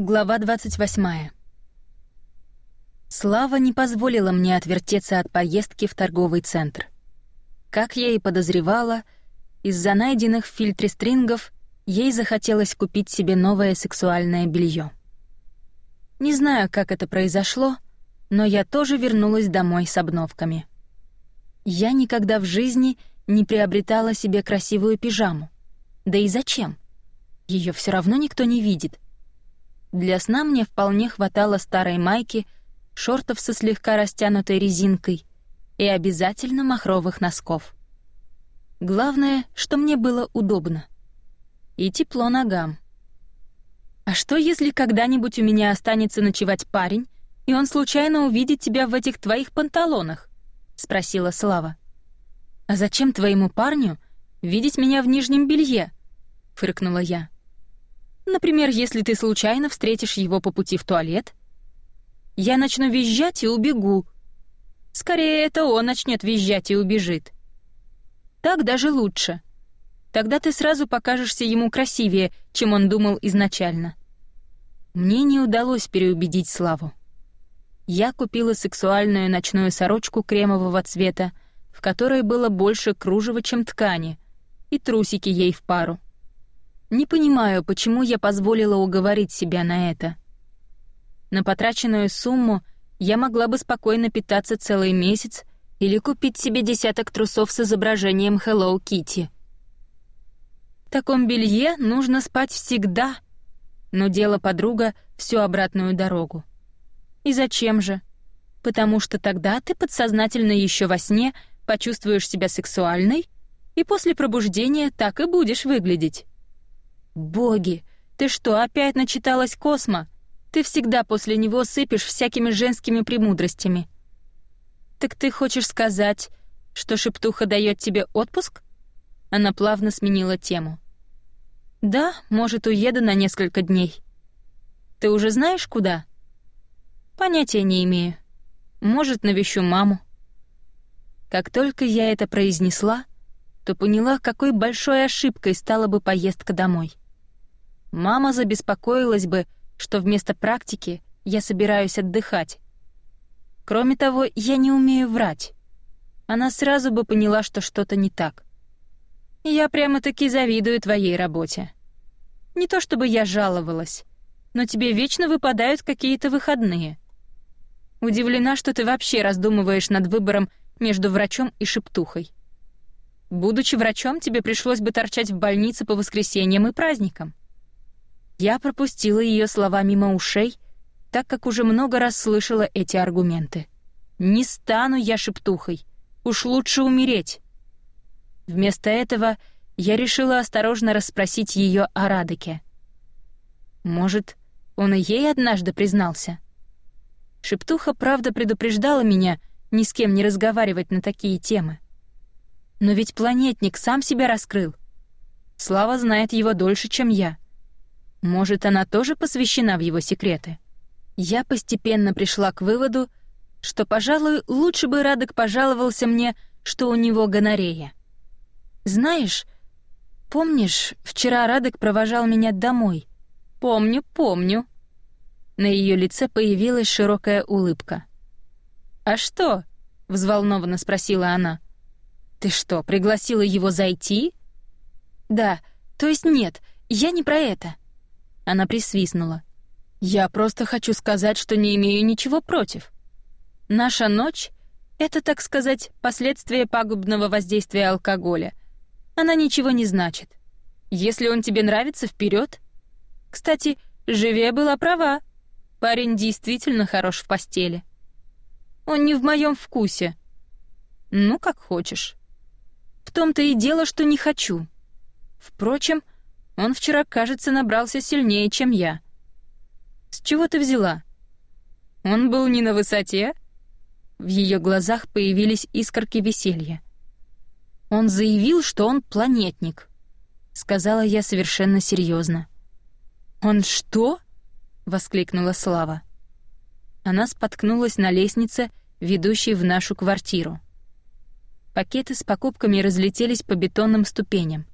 Глава 28. Слава не позволила мне отвертеться от поездки в торговый центр. Как я и подозревала, из-за найденных в фильтре стрингов ей захотелось купить себе новое сексуальное белье. Не знаю, как это произошло, но я тоже вернулась домой с обновками. Я никогда в жизни не приобретала себе красивую пижаму. Да и зачем? Ее все равно никто не видит — для сна мне вполне хватало старой майки, шортов со слегка растянутой резинкой и обязательно махровых носков. Главное, что мне было удобно. И тепло ногам. А что, если когда-нибудь у меня останется ночевать парень, и он случайно увидит тебя в этих твоих панталонах? спросила Слава. А зачем твоему парню видеть меня в нижнем белье? фыркнула я. Например, если ты случайно встретишь его по пути в туалет. Я начну визжать и убегу. Скорее, это он начнет визжать и убежит. Так даже лучше. Тогда ты сразу покажешься ему красивее, чем он думал изначально. Мне не удалось переубедить Славу. Я купила сексуальную ночную сорочку кремового цвета, в которой было больше кружева, чем ткани, и трусики ей в пару. Не понимаю, почему я позволила уговорить себя на это. На потраченную сумму я могла бы спокойно питаться целый месяц или купить себе десяток трусов с изображением Hello Kitty. В таком белье нужно спать всегда, но дело подруга всю обратную дорогу. И зачем же? Потому что тогда ты подсознательно еще во сне почувствуешь себя сексуальной, и после пробуждения так и будешь выглядеть. «Боги, ты что, опять начиталась Космо? Ты всегда после него сыпешь всякими женскими премудростями». «Так ты хочешь сказать, что шептуха дает тебе отпуск?» Она плавно сменила тему. «Да, может, уеду на несколько дней. Ты уже знаешь, куда?» «Понятия не имею. Может, навещу маму». Как только я это произнесла, то поняла, какой большой ошибкой стала бы поездка домой. Мама забеспокоилась бы, что вместо практики я собираюсь отдыхать. Кроме того, я не умею врать. Она сразу бы поняла, что что-то не так. Я прямо-таки завидую твоей работе. Не то чтобы я жаловалась, но тебе вечно выпадают какие-то выходные. Удивлена, что ты вообще раздумываешь над выбором между врачом и шептухой. Будучи врачом, тебе пришлось бы торчать в больнице по воскресеньям и праздникам. Я пропустила ее слова мимо ушей, так как уже много раз слышала эти аргументы. «Не стану я шептухой. Уж лучше умереть». Вместо этого я решила осторожно расспросить ее о Радыке. Может, он и ей однажды признался? Шептуха, правда, предупреждала меня ни с кем не разговаривать на такие темы. Но ведь планетник сам себя раскрыл. Слава знает его дольше, чем я — может, она тоже посвящена в его секреты? Я постепенно пришла к выводу, что, пожалуй, лучше бы Радок пожаловался мне, что у него гонорея. Знаешь, помнишь, вчера Радок провожал меня домой? Помню, помню. На ее лице появилась широкая улыбка. А что? взволнованно спросила она. Ты что, пригласила его зайти? Да, то есть нет, я не про это. Она присвистнула. «Я просто хочу сказать, что не имею ничего против. Наша ночь — это, так сказать, последствия пагубного воздействия алкоголя. Она ничего не значит. Если он тебе нравится, вперед. Кстати, Живе была права. Парень действительно хорош в постели. Он не в моем вкусе. Ну, как хочешь. В том-то и дело, что не хочу. Впрочем, — он вчера, кажется, набрался сильнее, чем я. С чего ты взяла? Он был не на высоте? В ее глазах появились искорки веселья. Он заявил, что он планетник, сказала я совершенно серьезно. Он что? воскликнула Слава. Она споткнулась на лестнице, ведущей в нашу квартиру. Пакеты с покупками разлетелись по бетонным ступеням.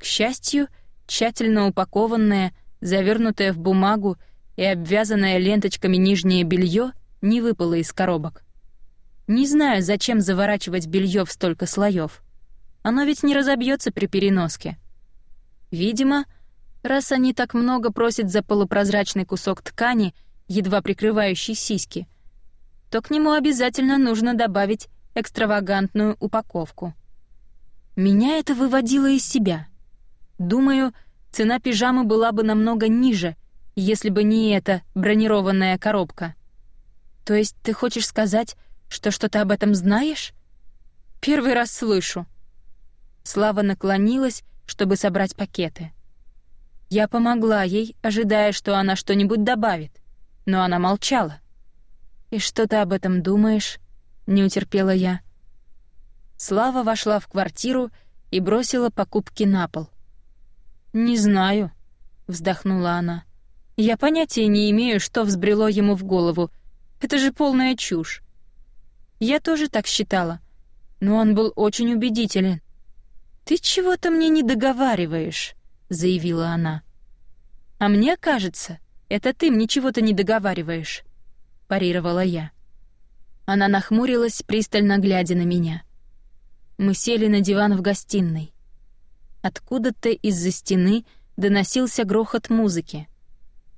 К счастью, тщательно упакованная, завернутая в бумагу и обвязанное ленточками нижнее белье не выпало из коробок. Не знаю, зачем заворачивать белье в столько слоев. Оно ведь не разобьется при переноске. Видимо, раз они так много просят за полупрозрачный кусок ткани, едва прикрывающий сиськи, то к нему обязательно нужно добавить экстравагантную упаковку. Меня это выводило из себя. Думаю, цена пижамы была бы намного ниже, если бы не эта бронированная коробка. То есть ты хочешь сказать, что что-то об этом знаешь? Первый раз слышу. Слава наклонилась, чтобы собрать пакеты. Я помогла ей, ожидая, что она что-нибудь добавит, но она молчала. «И что ты об этом думаешь?» — не утерпела я. Слава вошла в квартиру и бросила покупки на пол. «Не знаю», — вздохнула она. «Я понятия не имею, что взбрело ему в голову. Это же полная чушь. Я тоже так считала, но он был очень убедителен. «Ты чего-то мне не договариваешь», — заявила она. «А мне кажется, это ты мне чего-то не договариваешь», — парировала я. Она нахмурилась, пристально глядя на меня. Мы сели на диван в гостиной. Откуда-то из-за стены доносился грохот музыки.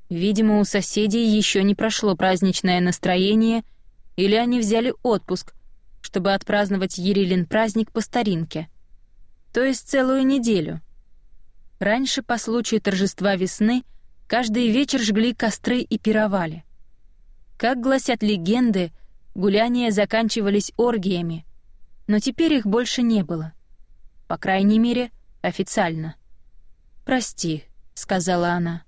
Видимо, у соседей еще не прошло праздничное настроение, или они взяли отпуск, чтобы отпраздновать Ерилин праздник по старинке — то есть целую неделю. Раньше, по случаю торжества весны, каждый вечер жгли костры и пировали. Как гласят легенды, гуляния заканчивались оргиями, но теперь их больше не было. По крайней мере, официально. «Прости», — сказала она.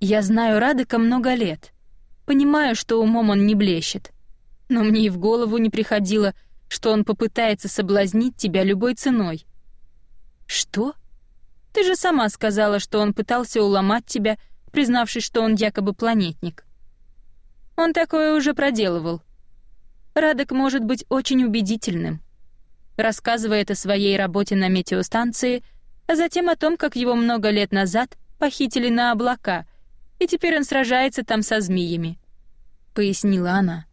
«Я знаю Радыка много лет. Понимаю, что умом он не блещет. Но мне и в голову не приходило, что он попытается соблазнить тебя любой ценой. «Что? Ты же сама сказала, что он пытался уломать тебя, признавшись, что он якобы планетник. Он такое уже проделывал. Радок может быть очень убедительным. Рассказывает о своей работе на метеостанции, а затем о том, как его много лет назад похитили на облака, и теперь он сражается там со змеями», — пояснила она.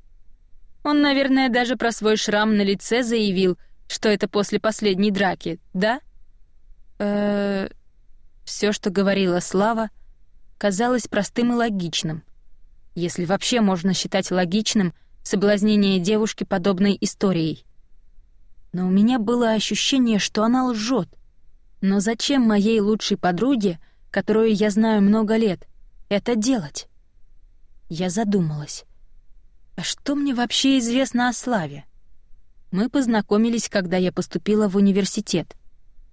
Он, наверное, даже про свой шрам на лице заявил, что это после последней драки, да? э Все, что говорила Слава, казалось простым и логичным. Если вообще можно считать логичным соблазнение девушки подобной историей. Но у меня было ощущение, что она лжет. Но зачем моей лучшей подруге, которую я знаю много лет, это делать? Я задумалась. А что мне вообще известно о Славе? Мы познакомились, когда я поступила в университет.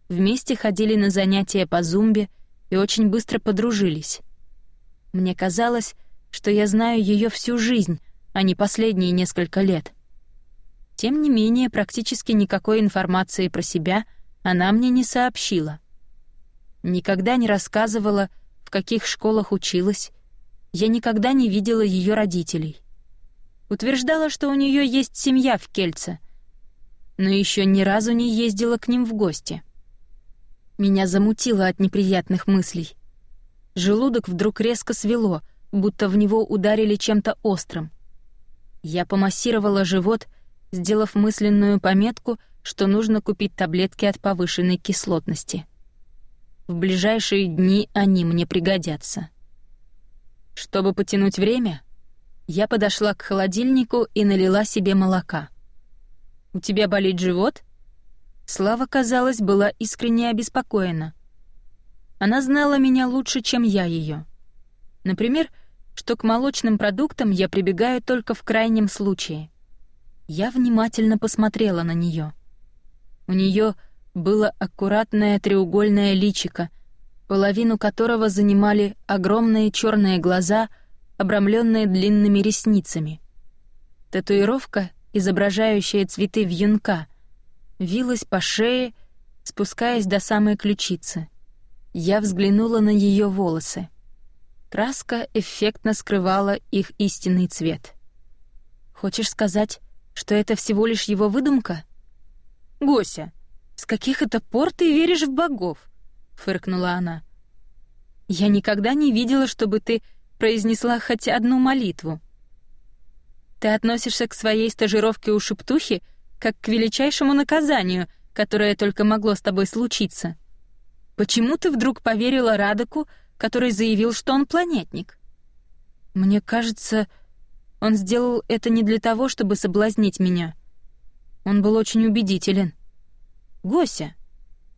Вместе ходили на занятия по зумбе и очень быстро подружились. Мне казалось, что я знаю ее всю жизнь, а не последние несколько лет. Тем не менее, практически никакой информации про себя она мне не сообщила. Никогда не рассказывала, в каких школах училась. Я никогда не видела ее родителей. Утверждала, что у нее есть семья в Кельце, но еще ни разу не ездила к ним в гости. Меня замутило от неприятных мыслей. Желудок вдруг резко свело, будто в него ударили чем-то острым. Я помассировала живот, сделав мысленную пометку, что нужно купить таблетки от повышенной кислотности. В ближайшие дни они мне пригодятся. Чтобы потянуть время, я подошла к холодильнику и налила себе молока. «У тебя болит живот?» Слава, казалось, была искренне обеспокоена. Она знала меня лучше, чем я ее. Например, что к молочным продуктам я прибегаю только в крайнем случае. Я внимательно посмотрела на нее. У нее было аккуратное треугольное личико, половину которого занимали огромные черные глаза, обрамленные длинными ресницами. Татуировка, изображающая цветы вьюнка — вилась по шее, спускаясь до самой ключицы. Я взглянула на ее волосы. Краска эффектно скрывала их истинный цвет. «Хочешь сказать, что это всего лишь его выдумка?» «Гося, с каких это пор ты веришь в богов?» — фыркнула она. «Я никогда не видела, чтобы ты произнесла хоть одну молитву. Ты относишься к своей стажировке у шептухи как к величайшему наказанию, которое только могло с тобой случиться. Почему ты вдруг поверила Радоку, который заявил, что он планетник? Мне кажется, он сделал это не для того, чтобы соблазнить меня. Он был очень убедителен. Гося.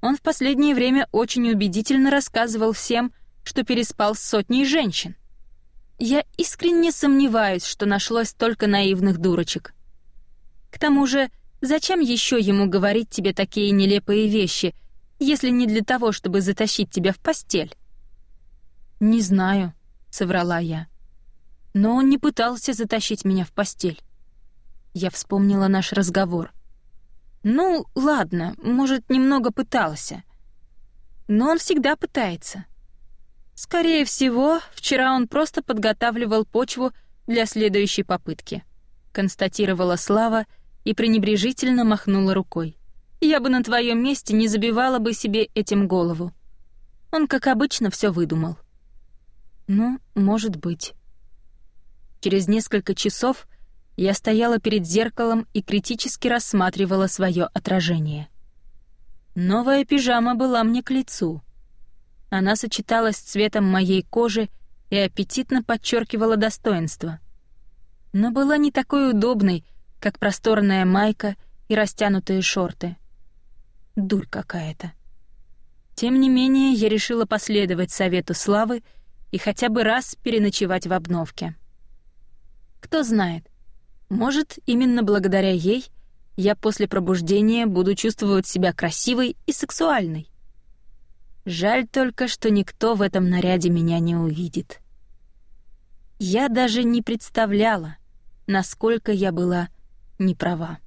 Он в последнее время очень убедительно рассказывал всем, что переспал с сотней женщин. Я искренне сомневаюсь, что нашлось столько наивных дурочек. К тому же, зачем еще ему говорить тебе такие нелепые вещи, если не для того, чтобы затащить тебя в постель? Не знаю, соврала я. Но он не пытался затащить меня в постель. Я вспомнила наш разговор. Ну, ладно, может, немного пытался. Но он всегда пытается. Скорее всего, вчера он просто подготавливал почву для следующей попытки, констатировала Слава и пренебрежительно махнула рукой. Я бы на твоем месте не забивала бы себе этим голову. Он, как обычно, все выдумал. Ну, может быть. Через несколько часов я стояла перед зеркалом и критически рассматривала свое отражение. Новая пижама была мне к лицу — она сочеталась с цветом моей кожи и аппетитно подчеркивала достоинство. Но была не такой удобной, как просторная майка и растянутые шорты. Дурь какая-то. Тем не менее, я решила последовать совету Славы и хотя бы раз переночевать в обновке. Кто знает, может, именно благодаря ей я после пробуждения буду чувствовать себя красивой и сексуальной. Жаль только, что никто в этом наряде меня не увидит. Я даже не представляла, насколько я была неправа.